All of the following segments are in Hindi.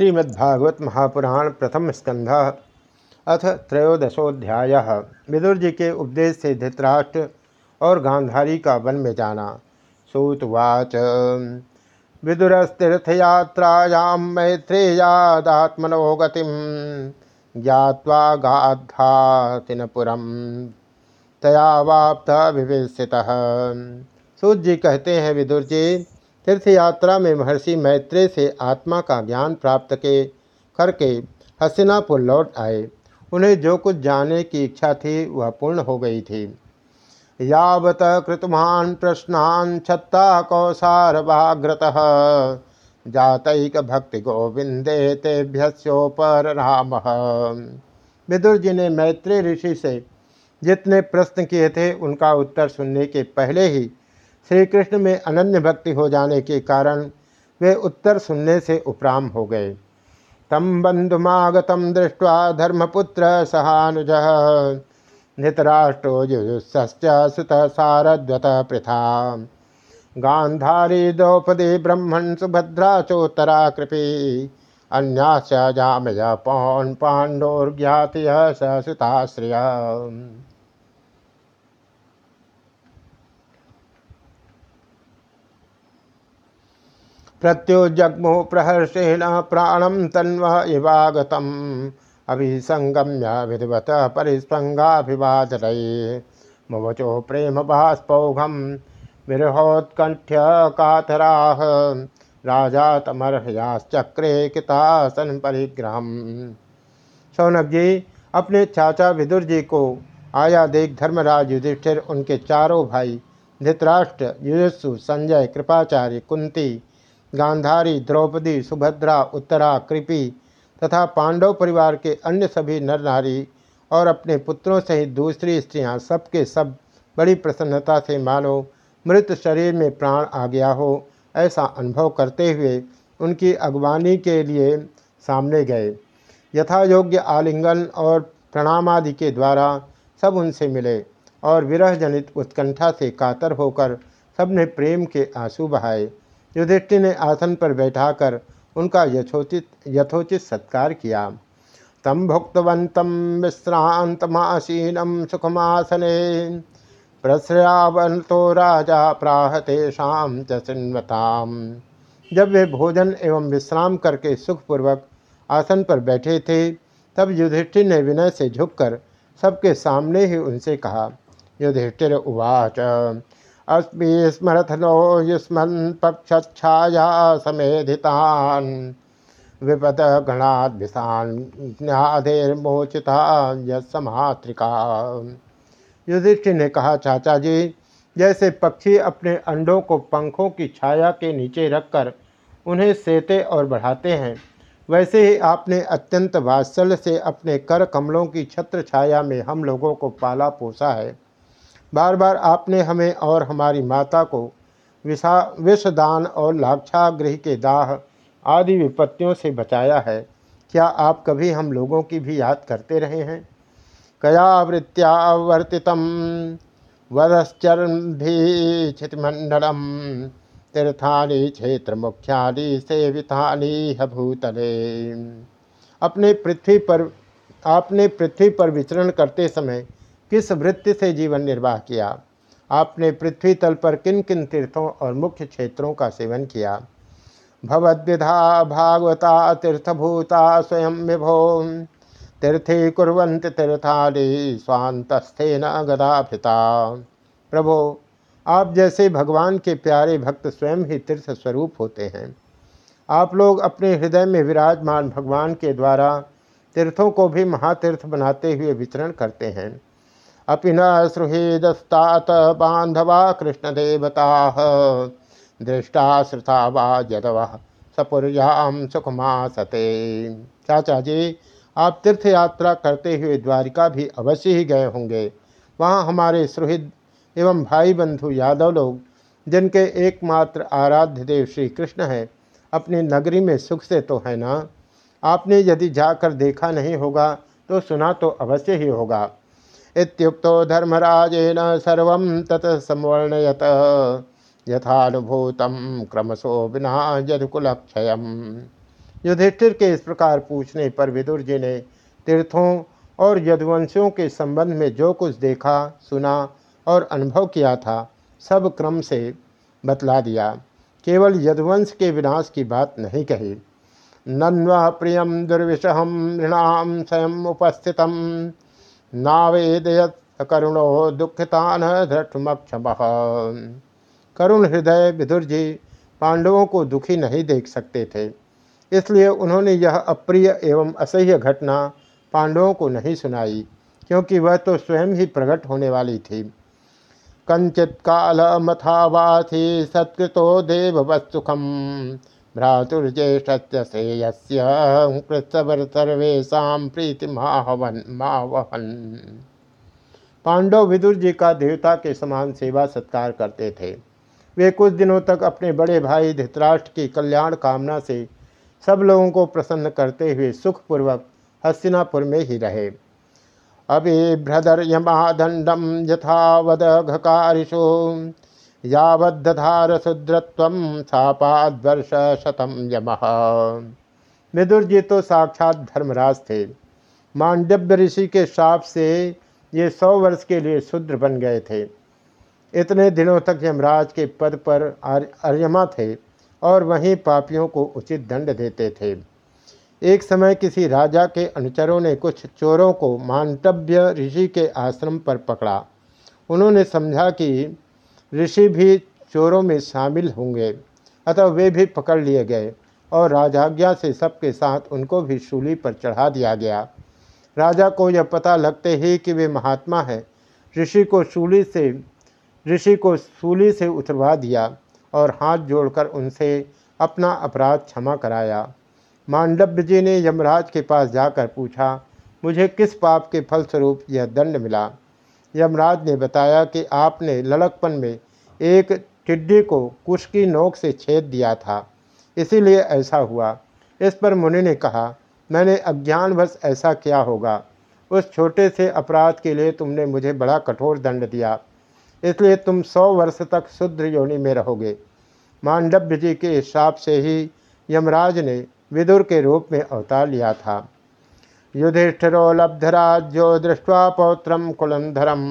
श्रीमद्भागवत महापुराण प्रथम स्कंध, अथ त्रयोदशोध्याय। विदुर जी के उपदेश से धृतराष्ट्र और गांधारी का वन में जाना। सूतवाच, विदुरस्तीर्थयात्रायां मैत्रेयादात्मनो गतिम ज्ञावा गाधातिनपुरम तया वाप्त विवेशितः। सूत जी कहते हैं, विदुर जी तीर्थ यात्रा में महर्षि मैत्रेय से आत्मा का ज्ञान प्राप्त के, करके हसीनापुर लौट आए। उन्हें जो कुछ जानने की इच्छा थी, वह पूर्ण हो गई थी। यावत कृतमान प्रश्नान छत्ता कौसारवाग्रत जातक भक्ति गोविंदे तेभ्योपर राम। विदुर जी ने मैत्रेय ऋषि से जितने प्रश्न किए थे, उनका उत्तर सुनने के पहले ही श्री कृष्ण में अनन्य भक्ति हो जाने के कारण वे उत्तर सुनने से उपराम हो गए। तम बंधुमागतम दृष्ट्वा धर्मपुत्र सहानुज, धृतराष्ट्रो सुत सारद्वत पृथा गांधारी द्रौपदी ब्रह्मण सुभद्रा चोत्तरा कृपी अन्यास जामय पौन पांडोर्ज्ञाति सुताश्रिय प्रत्योजग्मो प्रहर्षेण प्राणम तन्व इवागत अभिसंगम्य विधिवत परिस्पृंगाभिवादरये मुवचो प्रेम बाष्पौघम विरहोत्कंठ्य कातराह राजा तमर्हयाश्चक्रे कितासन परिग्रह सौनक जी अपने चाचा विदुर जी को आया देख धर्मराज युधिष्ठिर, उनके चारों भाई, धृतराष्ट्र युजस्सु संजय, कृपाचार्य, कुंती गांधारी, द्रौपदी, सुभद्रा, उत्तरा, कृपि तथा पांडव परिवार के अन्य सभी नर नारी और अपने पुत्रों सहित दूसरी स्त्रियाँ सबके सब बड़ी प्रसन्नता से मानो, मृत शरीर में प्राण आ गया हो, ऐसा अनुभव करते हुए उनकी अगवानी के लिए सामने गए। यथा योग्य आलिंगन और प्रणामादि के द्वारा सब उनसे मिले और विरह जनित उत्कंठा से कातर होकर सबने प्रेम के आँसू बहाए। युधिष्ठिर ने आसन पर बैठाकर उनका यथोचित यथोचित सत्कार किया। तम भुक्तवंतम विश्रांतमासीनम सुखमासने। प्रश्रयावंतो राजा प्राहतेषाम चिन्वताम जब वे भोजन एवं विश्राम करके सुखपूर्वक आसन पर बैठे थे, तब युधिष्ठिर ने विनय से झुककर सबके सामने ही उनसे कहा, युधिष्ठिर उवाच। अस्मि स्मरथ नो युष्मन् पक्षाया समेधितान। विपद गणाधिर्मोचिता यमात्रिका युधिष्ठिर ने कहा, चाचा जी, जैसे पक्षी अपने अंडों को पंखों की छाया के नीचे रखकर उन्हें सेते और बढ़ाते हैं, वैसे ही आपने अत्यंत वात्सल्य से अपने कर कमलों की छत्र छाया में हम लोगों को पाला पोसा है। बार बार आपने हमें और हमारी माता को विषा विषदान और लाक्षागृह के दाह आदि विपत्तियों से बचाया है। क्या आप कभी हम लोगों की भी याद करते रहे हैं? कयावृत्यावर्तित वरश्चरभी क्षितिमंडलम तीर्थानि क्षेत्र मुख्यानि सेवितानि भूतले अपने पृथ्वी पर, आपने पृथ्वी पर विचरण करते समय किस वृत्ति से जीवन निर्वाह किया? आपने पृथ्वी तल पर किन किन तीर्थों और मुख्य क्षेत्रों का सेवन किया? भवद्विधा भागवता तीर्थभूता स्वयं विभो। तीर्थे कुरंत तीर्थाली स्वांतस्थे न गदाभिता प्रभो, आप जैसे भगवान के प्यारे भक्त स्वयं ही तीर्थ स्वरूप होते हैं। आप लोग अपने हृदय में विराजमान भगवान के द्वारा तीर्थों को भी महातीर्थ बनाते हुए विचरण करते हैं। अपि न सुहृदस्तात बांधवा कृष्णदेवता। दृष्टा श्रुता वा यदव। सपुर्याम सुखमा सते। चाचा जी आप तीर्थ यात्रा करते हुए द्वारिका भी अवश्य ही गए होंगे। वहाँ हमारे सुहृद एवं भाई बंधु यादव लोग, जिनके एकमात्र आराध्य देव श्री कृष्ण हैं, अपनी नगरी में सुख से तो है ना? आपने यदि जाकर देखा नहीं होगा तो सुना तो अवश्य ही होगा। इत्युक्तो धर्मराजेन सर्व तत संवर्णयत। यथानुभूत क्रमशो विना यदुकुलक्षय युधिष्ठिर के इस प्रकार पूछने पर विदुर जी ने तीर्थों और यदुवंशियों के संबंध में जो कुछ देखा, सुना और अनुभव किया था, सब क्रम से बतला दिया। केवल यदुवंश के विनाश की बात नहीं कही। नन्वा प्रियम दुर्विषहम ऋणाम स्वयं उपस्थित नावेदयत करुणो दुखितान धृष्टमक्षम करुण हृदय विदुर जी पांडवों को दुखी नहीं देख सकते थे। इसलिए उन्होंने यह अप्रिय एवं असह्य घटना पांडवों को नहीं सुनाई, क्योंकि वह तो स्वयं ही प्रकट होने वाली थी। कंचित काल मथावाथी सत्कृतो देववत्सुखम भ्रातुर्ज्येष्ठ मावहन। पांडव विदुर जी का देवता के समान सेवा सत्कार करते थे। वे कुछ दिनों तक अपने बड़े भाई धृतराष्ट्र की कल्याण कामना से सब लोगों को प्रसन्न करते हुए सुखपूर्वक हस्तिनापुर में ही रहे। अभिभ्रदर यमादंडम यथावद घकारिशो यावद्धार शुद्रत्व सापाद शतम यम। विदुर जी तो साक्षात धर्मराज थे। मांडव्य ऋषि के शाप से ये सौ वर्ष के लिए शूद्र बन गए थे। इतने दिनों तक यमराज के पद पर अर्यमा थे और वहीं पापियों को उचित दंड देते थे। एक समय किसी राजा के अनुचरों ने कुछ चोरों को मांडव्य ऋषि के आश्रम पर पकड़ा। उन्होंने समझा कि ऋषि भी चोरों में शामिल होंगे। अतः वे भी पकड़ लिए गए और राजाज्ञा से सबके साथ उनको भी शूली पर चढ़ा दिया गया। राजा को यह पता लगते ही कि वे महात्मा हैं। ऋषि को शूली से, ऋषि को सूली से उतरवा दिया और हाथ जोड़कर उनसे अपना अपराध क्षमा कराया। मांडव्य जी ने यमराज के पास जाकर पूछा, मुझे किस पाप के फलस्वरूप यह दंड मिला? यमराज ने बताया कि आपने लड़कपन में एक टिड्डी को कुश की नोक से छेद दिया था। इसीलिए ऐसा हुआ। इस पर मुनि ने कहा, मैंने अज्ञानवश ऐसा क्या होगा। उस छोटे से अपराध के लिए तुमने मुझे बड़ा कठोर दंड दिया। इसलिए तुम सौ वर्ष तक शुद्ध योनि में रहोगे। मांडव्य जी के हिसाब से ही यमराज ने विदुर के रूप में अवतार लिया था। युधिष्ठिरो लब्धराज्यो दृष्टवा पौत्रम कुलंधरम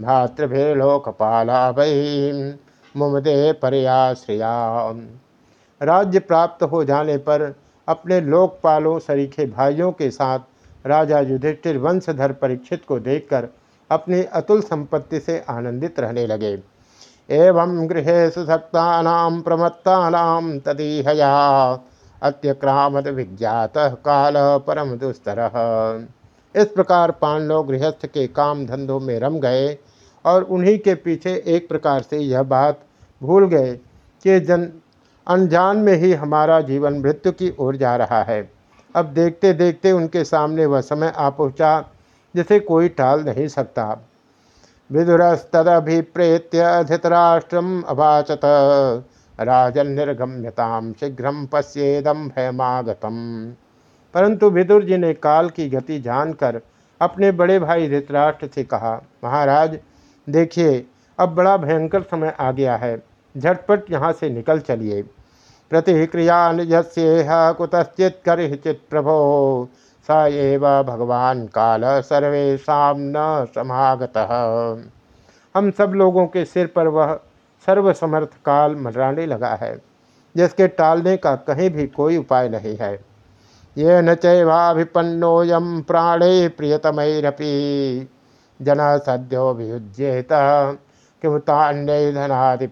भातृभेलोकपाला वही मुमदे परयाश्रिया। राज्य प्राप्त हो जाने पर अपने लोकपालों, सरीखे भाइयों के साथ राजा युधिष्ठिर वंशधर परीक्षित को देखकर अपनी अतुल संपत्ति से आनंदित रहने लगे। एवं गृह सुसक्ता प्रमत्ता तदीहया। अत्यक्रामत विज्ञात काल परम दुस्तर। इस प्रकार पांडव गृहस्थ के काम धंधों में रम गए और उन्हीं के पीछे एक प्रकार से यह बात भूल गए कि जन अनजान में ही हमारा जीवन मृत्यु की ओर जा रहा है। अब देखते देखते उनके सामने वह समय आ पहुँचा, जिसे कोई टाल नहीं सकता। विदुरस्तदभिप्रेत्य धृतराष्ट्रम अभाचत राजन निर्गम्यताम शीघ्र पश्येदम भयमागतम परंतु विदुर जी ने काल की गति जानकर अपने बड़े भाई धृतराष्ट्र से कहा, महाराज, देखिए, अब बड़ा भयंकर समय आ गया है, झटपट यहाँ से निकल चलिए। प्रतिक्रिया निजस्येह कुतश्चित करचित प्रभो, स एव भगवान काल सर्वेशा न समागत। हम सब लोगों के सिर पर वह सर्वसमर्थ काल मराने लगा है, जिसके टालने का कहीं भी कोई उपाय नहीं है। ये न चैवाभिपन्नोयम प्राणे प्रियतमरपी जन सद्यो वियुज्येत धनादि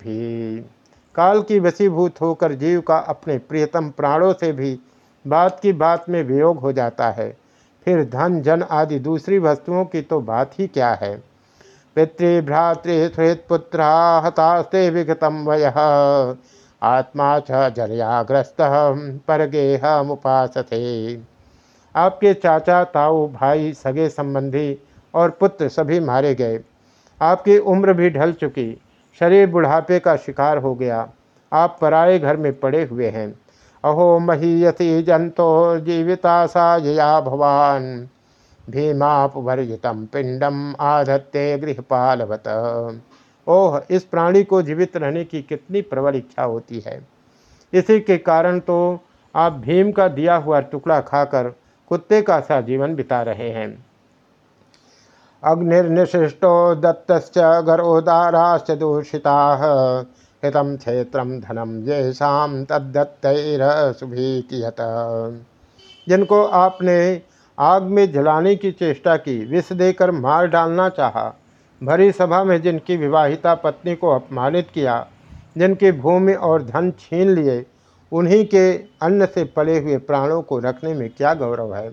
काल की वसीभूत होकर जीव का अपने प्रियतम प्राणों से भी बात की बात में वियोग हो जाता है। फिर धन, जन आदि दूसरी वस्तुओं की तो बात ही क्या है? पितृभ्रातृ पुत्रा हतास्ते विगतम वय। आत्मा च जरयाग्रस्त परगेह मुपासथे आपके चाचा, ताऊ, भाई, सगे संबंधी और पुत्र सभी मारे गए। आपकी उम्र भी ढल चुकी। शरीर बुढ़ापे का शिकार हो गया। आप पराए घर में पड़े हुए हैं। अहो, महीयसी जंतो, जीविता साजया भवान। भीमापवर्जितम पिंडम आधत्ते गृहपालवत। ओह, इस प्राणी को जीवित रहने की कितनी प्रबल इच्छा होती है। इसी के कारण तो आप भीम का दिया हुआ टुकड़ा खाकर कुत्ते का सा जीवन बिता रहे हैं। अग्निर्निशिष्टो दत्त गरोदाराश्च दूषिता। हितम क्षेत्र धनम येषाम तद्दत्तरसुभीकियत जिनको आपने आग में जलाने की चेष्टा की, विष देकर मार डालना चाहा। भरी सभा में जिनकी विवाहिता पत्नी को अपमानित किया, जिनकी भूमि और धन छीन लिए, उन्हीं के अन्न से पले हुए प्राणों को रखने में क्या गौरव है?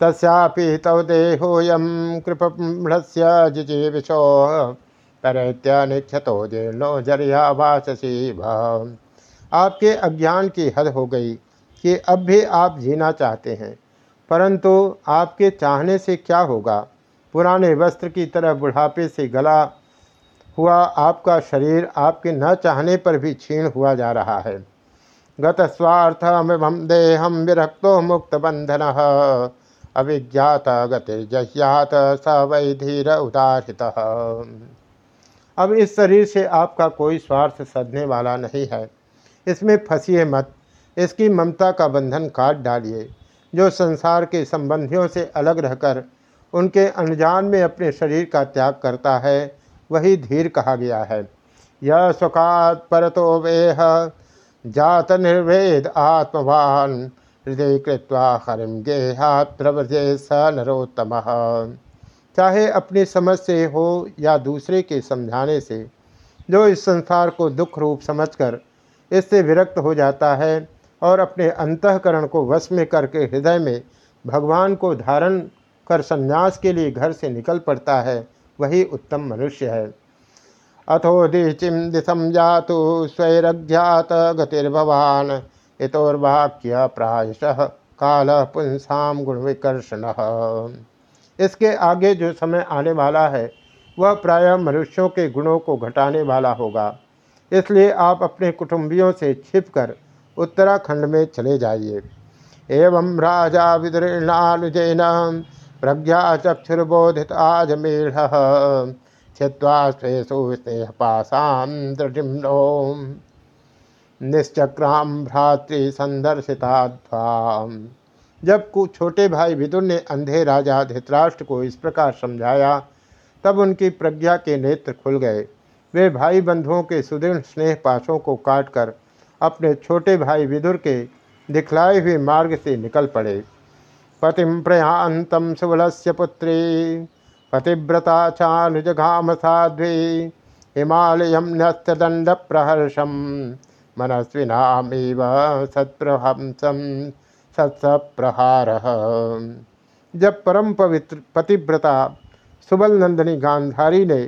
तस्यापि तव देहोयम कृपमृस्य जिजीविशो परत्य निक्षतो जीर्णो ज़रिया वासी आपके अज्ञान की हद हो गई कि अब भी आप जीना चाहते हैं। परंतु आपके चाहने से क्या होगा? पुराने वस्त्र की तरह बुढ़ापे से गला हुआ आपका शरीर आपके न चाहने पर भी क्षीण हुआ जा रहा है। गत स्वार्थ हम देहम विरक्तो मुक्त बंधन अभिज्ञात गतिर्जह्यात स वै धीर उदारित अब इस शरीर से आपका कोई स्वार्थ सदने वाला नहीं है। इसमें फंसिए मत। इसकी ममता का बंधन काट डालिए। जो संसार के संबंधियों से अलग रहकर उनके अनजान में अपने शरीर का त्याग करता है, वही धीर कहा गया है। यह सुखात परतो वेह, जात निर्वेद आत्मवान, हृदय कृत्वा हरिम गेहात प्रवजे स नरोत्तम। चाहे अपनी समझ से हो या दूसरे के समझाने से, जो इस संसार को दुख रूप समझकर इससे विरक्त हो जाता है और अपने अंतकरण को वश में करके हृदय में भगवान को धारण कर संन्यास के लिए घर से निकल पड़ता है, वही उत्तम मनुष्य है। अथो दिचिम दिशम जातु स्वैरज्ञात गतिर्भवान इतोर्वाक्य प्रायश काल पुंसाम गुण विकर्षण इसके आगे जो समय आने वाला है, वह प्रायः मनुष्यों के गुणों को घटाने वाला होगा। इसलिए आप अपने कुटुंबियों से छिपकर उत्तराखंड में चले जाइए। एवं राजा विदृणानुजैन प्रज्ञा चक्षुर्बोधित छिवा स्वेशु स्नेहपाशां दृढ़िम्नो। निश्चक्राम भ्रातृ संदर्शिताध्वा जब कु छोटे भाई विदुर ने अंधे राजा धृतराष्ट्र को इस प्रकार समझाया, तब उनकी प्रज्ञा के नेत्र खुल गए। वे भाई बंधुओं के सुदृढ़ स्नेह पाशों को काटकर अपने छोटे भाई विदुर के दिखलाए हुए मार्ग से निकल पड़े। पतिम प्रयांतम सुबलस्य पुत्री, पतिव्रता चानुजघाम साध्वी हिमालय न्यस्तदंड प्रहर्षम मनस्विनामीव सत्प्रहंसम सत्सप्रहार। जब परम पवित्र पतिव्रता सुबल नंदिनी गांधारी ने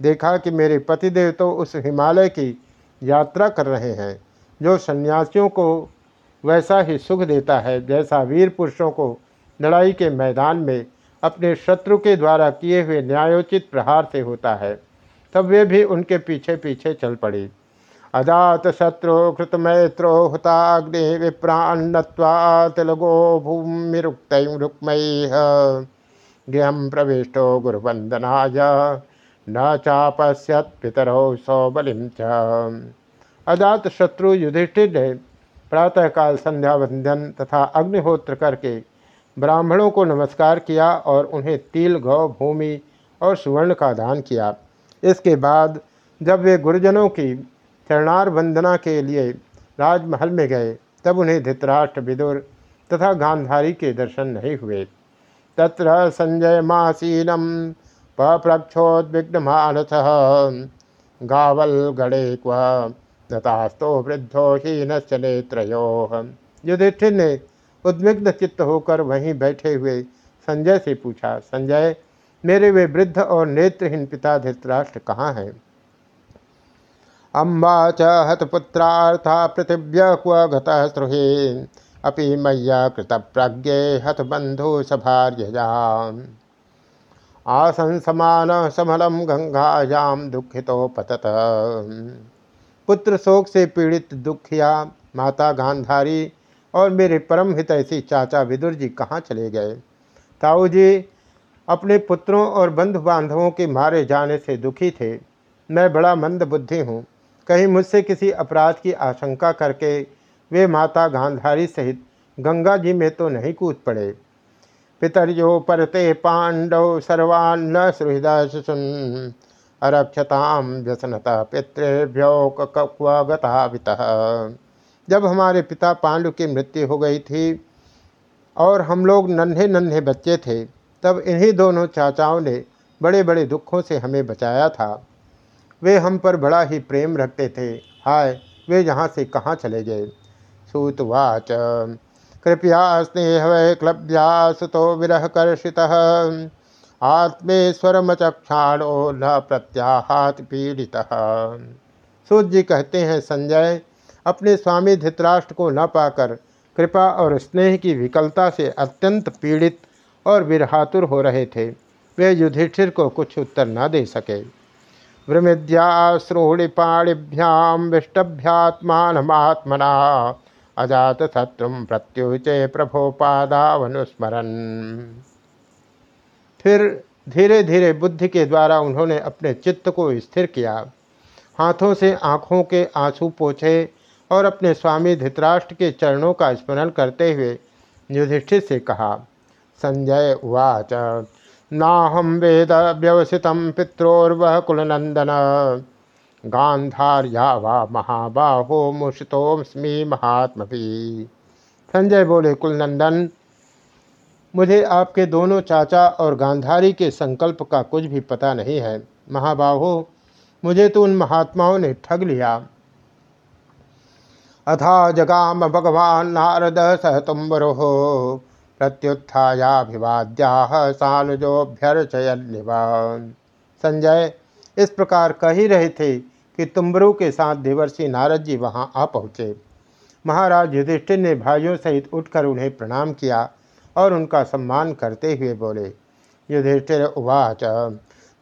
देखा कि मेरे पतिदेव तो उस हिमालय की यात्रा कर रहे हैं जो सन्यासियों को वैसा ही सुख देता है, जैसा वीर पुरुषों को लड़ाई के मैदान में अपने शत्रु के द्वारा किए हुए न्यायोचित प्रहार से होता है, तब वे भी उनके पीछे पीछे चल पड़े। अजात शत्रु कृतमैत्रो हुताग्नि विप्रान्नत्वातिलगो भूमिरुक्त रुक्मय गृह प्रविष्टो गुरुवंदनाय न चापश्यत पितरो सौबलिम च। अजात शत्रु युधिष्ठिर ने प्रातःकाल संध्या वंदन तथा अग्निहोत्र करके ब्राह्मणों को नमस्कार किया और उन्हें तिल गौ भूमि और सुवर्ण का दान किया। इसके बाद जब वे गुरुजनों की चरणार वंदना के लिए राजमहल में गए, तब उन्हें धृतराष्ट्र विदुर तथा गांधारी के दर्शन नहीं हुए। तत्र संजय मासीनम पप्रक्षोद्विग्न मानस गावल गणे क्व नतास्तो वृद्धो हीनश्च नेत्रो युधिष्ठिर ने उद्विग्न चित्त होकर वहीं बैठे हुए संजय से पूछा, संजय, मेरे वे वृद्ध और नेत्रहीन पिता धृतराष्ट्र कहाँ हैं? अम्बा च हतपुत्रार्था पृथिव्य क्व गृहे अपि मय्या कृत प्रज्ञे हतबंधु सभार्यजा आसन समान समलम गंगायाम दुखितो पतत। पुत्र शोक से पीड़ित दुखिया माता गांधारी और मेरे परम हित हितैषी चाचा विदुर जी कहाँ चले गए? ताऊ जी, अपने पुत्रों और बंधु बांधवों के मारे जाने से दुखी थे। मैं बड़ा मंद बुद्धि हूँ। कहीं मुझसे किसी अपराध की आशंका करके वे माता गांधारी सहित गंगा जी में तो नहीं कूद पड़े। पितर्यो परते पांडव सर्वान्न सुहृदय अरक्षताम व्यसनता पितृभ्यो जब हमारे पिता पांडु की मृत्यु हो गई थी और हम लोग नन्हे नन्हे बच्चे थे, तब इन्हीं दोनों चाचाओं ने बड़े बड़े दुखों से हमें बचाया था। वे हम पर बड़ा ही प्रेम रखते थे। हाय, वे यहाँ से कहाँ चले गए? सूतवाच कृपया स्नेह वैक्लव्या सुतो विरह कर्षित। आत्मेश्वरमचक्षाणो न प्रत्याहात पीड़ित। सूत जी कहते हैं, संजय, अपने स्वामी धृतराष्ट्र को न पाकर कृपा और स्नेह की विकलता से अत्यंत पीड़ित और विरहातुर हो रहे थे। वे युधिष्ठिर को कुछ उत्तर न दे सके। वृमिद्याश्रोणिपाणिभ्याम विष्टभ्यात्मात्मना अजात शत्रु प्रत्युचे प्रभो पादावनुस्मरण फिर धीरे धीरे बुद्धि के द्वारा उन्होंने अपने चित्त को स्थिर किया। हाथों से आँखों के आँसू पोछे और अपने स्वामी धृतराष्ट्र के चरणों का स्मरण करते हुए युधिष्ठिर से कहा, संजय उवाच। नाहम वेद व्यवसित पित्रोर्वह कुलनंदन गांधार्या वा महाबाहो मुषितोस्मी महात्म संजय बोले कुलनंदन मुझे आपके दोनों चाचा और गांधारी के संकल्प का कुछ भी पता नहीं है। महाबाहो, मुझे तो उन महात्माओं ने ठग लिया। अथा जगाम भगवान नारद सह तुम्बरो प्रत्युत्थायाभिवाद्या सानुजोभ्यर्चयनिवान संजय, इस प्रकार कह ही रहे थे कि तुम्बरू के साथ देवर्षि नारद जी वहाँ आ पहुँचे। महाराज युधिष्ठिर ने भाइयों सहित उठकर उन्हें प्रणाम किया। और उनका सम्मान करते हुए बोले, युधिष्ठिर, उवाच।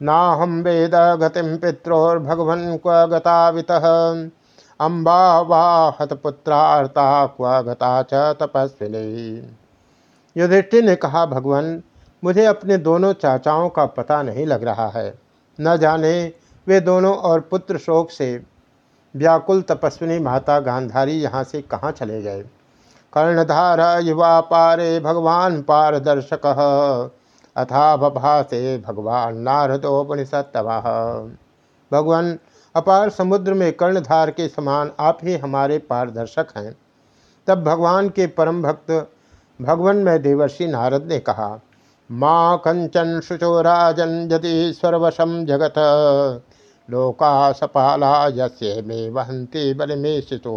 ना हम वेद गतिम पित्रोर्भगवन् क्व गतावित। अम्बा वा हतपुत्रार्ता क्व गता च तपस्विनी। युधिष्ठिर ने कहा, भगवान, मुझे अपने दोनों चाचाओं का पता नहीं लग रहा है। न जाने वे दोनों और पुत्र शोक से व्याकुल तपस्विनी माता गांधारी यहाँ से कहाँ चले गए। कर्णधार युवा पारे भगवान पारदर्शक। अथा बभासे भगवान नारदोपनिषत्तवा भगवान, अपार समुद्र में कर्णधार के समान आप ही हमारे पारदर्शक हैं। तब भगवान के परम भक्त, भगवान में देवर्षि नारद ने कहा, माँ कंचन शुचो राजन यदि सर्वशम जगत। लोका सपाला यस्य मे वहंती बल में शिशु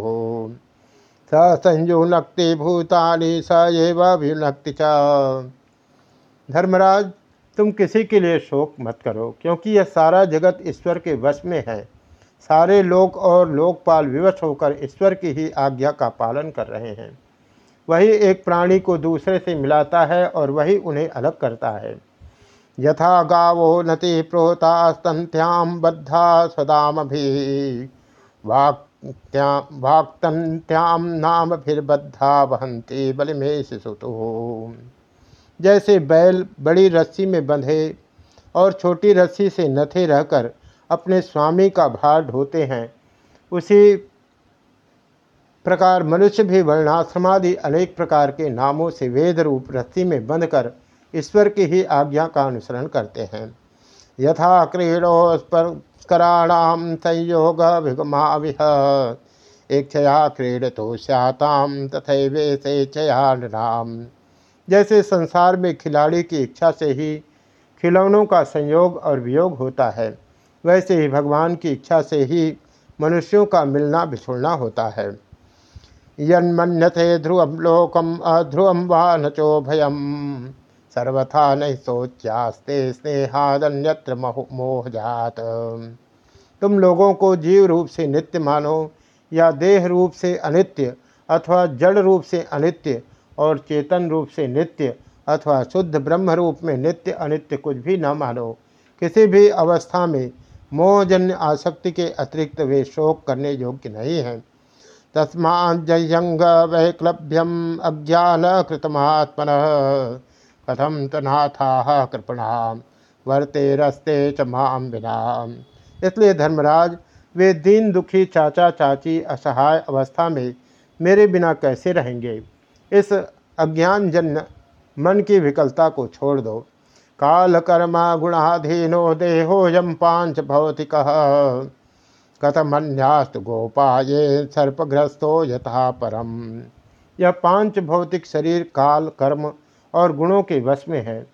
स संयुनक्ति भूतानि स एवं च। धर्मराज, तुम किसी के लिए शोक मत करो, क्योंकि यह सारा जगत ईश्वर के वश में है। सारे लोक और लोकपाल विवश होकर ईश्वर की ही आज्ञा का पालन कर रहे हैं। वही एक प्राणी को दूसरे से मिलाता है और वही उन्हें अलग करता है। यथा गावो नति प्रोता स्तंथ्याम बद्धा सदाम भी वाक्तंत्याम नाम फिर बद्धा वहंती बल में जैसे बैल बड़ी रस्सी में बंधे और छोटी रस्सी से नथे रहकर अपने स्वामी का भार ढोते हैं, उसी प्रकार मनुष्य भी वर्णाश्रमादि अनेक प्रकार के नामों से वेद रूप रस्सी में बंधकर ईश्वर की ही आज्ञा का अनुसरण करते हैं। यथा क्रीडोस्पराणाम संयोग विगमाविह इच्छया क्रीडतो तथा से चयाम जैसे संसार में खिलाड़ी की इच्छा से ही खिलौनों का संयोग और वियोग होता है, वैसे ही भगवान की इच्छा से ही मनुष्यों का मिलना बिछुड़ना होता है। यन्मन्यथे ध्रुवम लोकम अध्रुवम वा नचो भयम सर्वथा नहीं सोच्यास्ते स्नेहादन्यत्र मोह जात तुम लोगों को जीव रूप से नित्य मानो, या देह रूप से अनित्य, अथवा जड़ रूप से अनित्य, और चेतन रूप से नित्य, अथवा शुद्ध ब्रह्म रूप में नित्य अनित्य कुछ भी न मानो। किसी भी अवस्था में मोहजन्य आसक्ति के अतिरिक्त वे शोक करने योग्य नहीं हैं। तस्मा जयंग वैक्लभ्यम अज्ञान कृतमात्मन कथम तनाथा कृपणा वर्ते रस्ते च माम इसलिए धर्मराज, वे दीन दुखी चाचा चाची असहाय अवस्था में मेरे बिना कैसे रहेंगे? इस अज्ञानजन्य मन की विकलता को छोड़ दो। काल कर्मा गुणाधीनो देहो यम पाँच भौतिक। कथमन्यास्त गोपाये सर्पग्रस्तो यथा परम। यह पाँच भौतिक शरीर, काल, कर्म और गुणों के वश में है।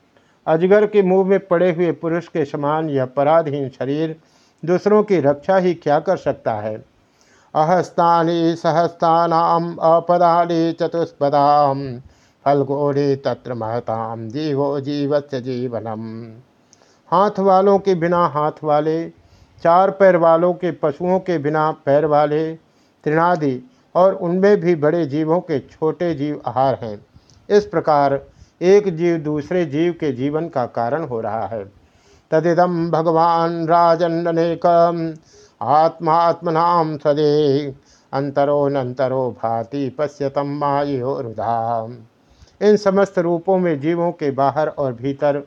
अजगर के मुँह में पड़े हुए पुरुष के समान यह पराधीन शरीर दूसरों की रक्षा ही क्या कर सकता है? अहस्तानी सहस्तानाम अपदानी चतुष्पदाम फलगोरे तत्र महताम जीवो जीवस्य जीवनम। हाथ वालों के बिना हाथ वाले, चार पैर वालों के पशुओं के बिना पैर वाले त्रिनादि और उनमें भी बड़े जीवों के छोटे जीव आहार हैं। इस प्रकार एक जीव दूसरे जीव के जीवन का कारण हो रहा है। तदिदम भगवान राजन्नेक आत्मात्मनाम सदे अंतरोनंतरो भाति पश्यतम मायोरुधा इन समस्त रूपों में जीवों के बाहर और भीतर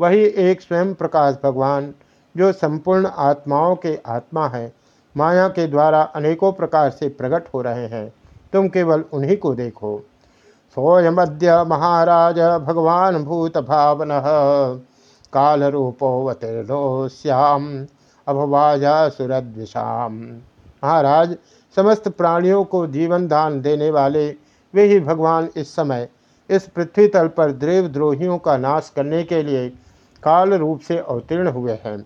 वही एक स्वयं प्रकाश भगवान, जो संपूर्ण आत्माओं के आत्मा है, माया के द्वारा अनेकों प्रकार से प्रकट हो रहे हैं। तुम केवल उन्हीं को देखो। सोयमद्य महाराज भगवान भूत भावन काल रूपोवतीर्णो श्याम अभवाजा सुरद्विषाम। महाराज, समस्त प्राणियों को जीवन दान देने वाले, वे ही भगवान इस समय इस पृथ्वी तल पर देवद्रोहियों का नाश करने के लिए काल रूप से अवतीर्ण हुए हैं।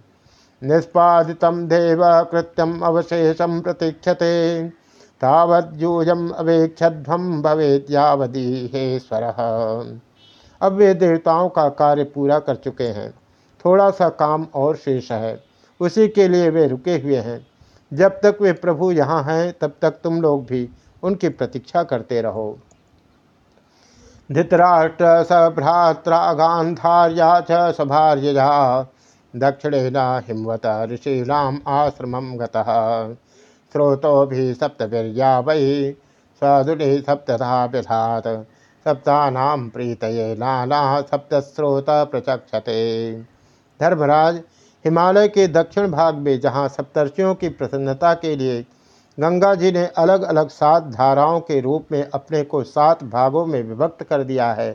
निष्पादित देव कृत्यम अवशेषम प्रतीक्षते। तावद्यूजम अवेक्षध्वम भवेत यावदीहेश्वर अब वे देवताओं का कार्य पूरा कर चुके हैं। थोड़ा सा काम और शेष है। उसी के लिए वे रुके हुए हैं। जब तक वे प्रभु यहाँ हैं, तब तक तुम लोग भी उनकी प्रतीक्षा करते रहो। धृतराष्ट्र सभ्रात्रा गांधार्या च दक्षिणेन हिमवत ऋषीणाम आश्रम गतः। स्रोतो भी सप्तवीर्या वै सदुले सप्तधा व्यधात सप्तानाम प्रीत नाना सप्तस्रोत प्रचक्षते। धर्मराज, हिमालय के दक्षिण भाग में जहाँ सप्तर्षियों की प्रसन्नता के लिए गंगा जी ने अलग अलग सात धाराओं के रूप में अपने को सात भागों में विभक्त कर दिया है,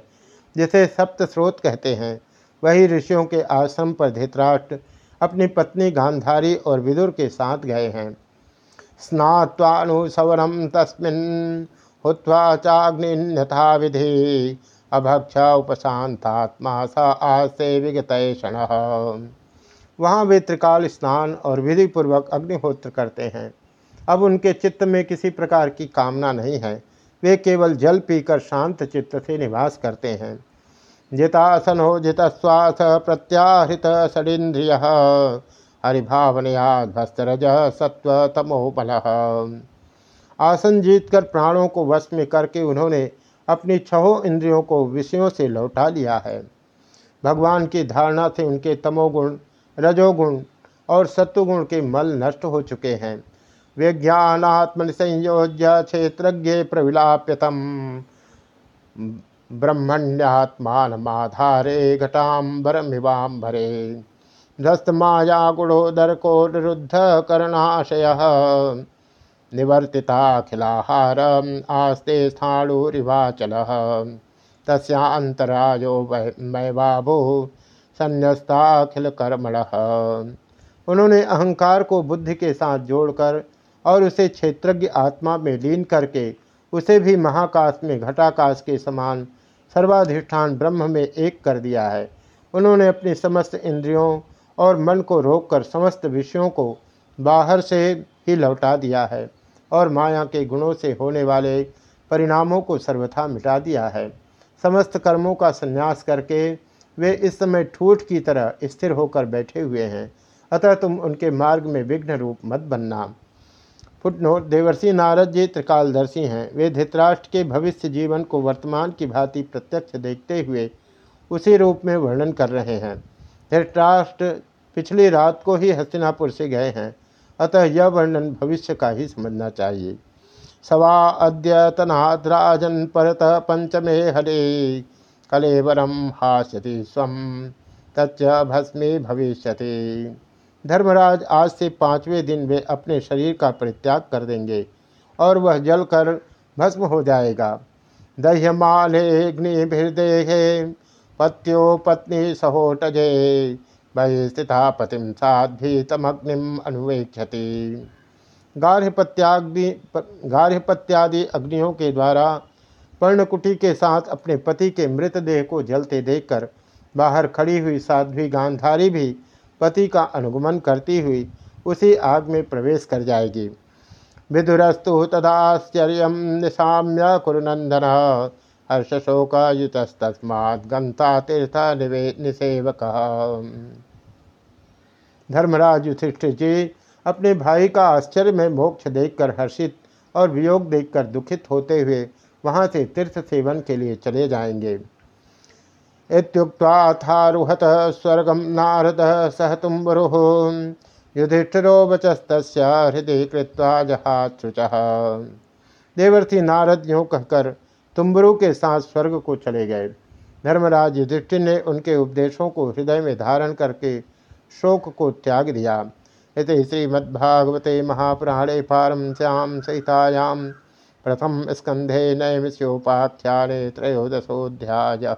जिसे सप्त स्रोत कहते हैं, वही ऋषियों के आश्रम पर धृतराष्ट्र अपनी पत्नी गांधारी और विदुर के साथ गए हैं। हुत्वा चाग्निन्यथा विधि। अभक्ष उपशांतात्मा सा आसे विगत क्षण। वहाँ वे त्रिकाल स्नान और विधि पूर्वक अग्निहोत्र करते हैं। अब उनके चित्त में किसी प्रकार की कामना नहीं है। वे केवल जल पीकर शांत चित्त से निवास करते हैं। जितासन हो जितश्वास प्रत्याहृत षडीन्द्रिय हरिभावनया भस्तरज सत्व तमोबल आसन जीतकर प्राणों को वश में करके उन्होंने अपनी छहों इंद्रियों को विषयों से लौटा लिया है। भगवान की धारणा से उनके तमोगुण, रजोगुण और सत्वगुण के मल नष्ट हो चुके हैं। विज्ञानात्मन संयोज्य क्षेत्रज्ञ प्रविलाप्यतम। ब्रह्मण्यात्मान माधारे भरे धस्त माया गुणोदर को निरुद्ध करणाशय निवर्तिताखिलाहार आस्ते स्थाणुरिवाचल तस्यांतरायो मैवाभु संन्यस्ताखिल कर्मण उन्होंने अहंकार को बुद्धि के साथ जोड़कर और उसे क्षेत्रज्ञ आत्मा में लीन करके उसे भी महाकाश में घटाकाश के समान सर्वाधिष्ठान ब्रह्म में एक कर दिया है। उन्होंने अपनी समस्त इंद्रियों और मन को रोककर समस्त विषयों को बाहर से ही लौटा दिया है और माया के गुणों से होने वाले परिणामों को सर्वथा मिटा दिया है। समस्त कर्मों का संन्यास करके वे इस समय ठूठ की तरह स्थिर होकर बैठे हुए हैं। अतः तुम उनके मार्ग में विघ्न रूप मत बनना। फुटनोट, देवर्षि नारद जी त्रिकालदर्शी हैं। वे धृतराष्ट्र के भविष्य जीवन को वर्तमान की भांति प्रत्यक्ष देखते हुए उसी रूप में वर्णन कर रहे हैं। धृतराष्ट्र पिछली रात को ही हस्तिनापुर से गए हैं। अतः यह वर्णन भविष्य का ही समझना चाहिए। सवा अद्यतनाद्राजन परत पंचमे हरे कलेवरम हास्यति स्व, तच्च भस्मे भविष्य धर्मराज आज से पाँचवें दिन वे अपने शरीर का परित्याग कर देंगे और वह जलकर भस्म हो जाएगा। दह्यमालेग्निभिर्देहे पत्यो पत्नी सहोटजे वही स्थिता पतिम तमग्निम अनुवेक्षति। गार्हपत्याग्नि गार्हपत्यादि अग्नियों के द्वारा पर्णकुटी के साथ अपने पति के मृतदेह को जलते देखकर बाहर खड़ी हुई साध्वी गांधारी भी पति का अनुगमन करती हुई उसी आग में प्रवेश कर जाएगी। विदुरस्तु तदाश्चर्य निशाम्य कुरुनंदन हर्षशोकयुतस्तस्मात् गंता तीर्थ निवे धर्मराज युधिष्ठिर जी अपने भाई का आश्चर्य में मोक्ष देखकर हर्षित और वियोग देखकर दुखित होते हुए वहाँ से तीर्थ सेवन के लिए चले जाएँगे। इत्युक्ताथारुहत स्वर्गम नारद सह तुम्बरुः युधिष्ठिरो वचस्त हृदय कृत्वा जहाचुच देवर्षि नारद यूँ कहकर तुम्बरु के साथ स्वर्ग को चले गए। धर्मराज युधिष्ठिर ने उनके उपदेशों को हृदय में धारण करके शोक को त्याग दिया। ये श्रीमद्भागवते महापुराणे पारम श्याम सहितायाम प्रथम स्कंधे नैमिष्योपाख्याने त्रयोदशोध्याय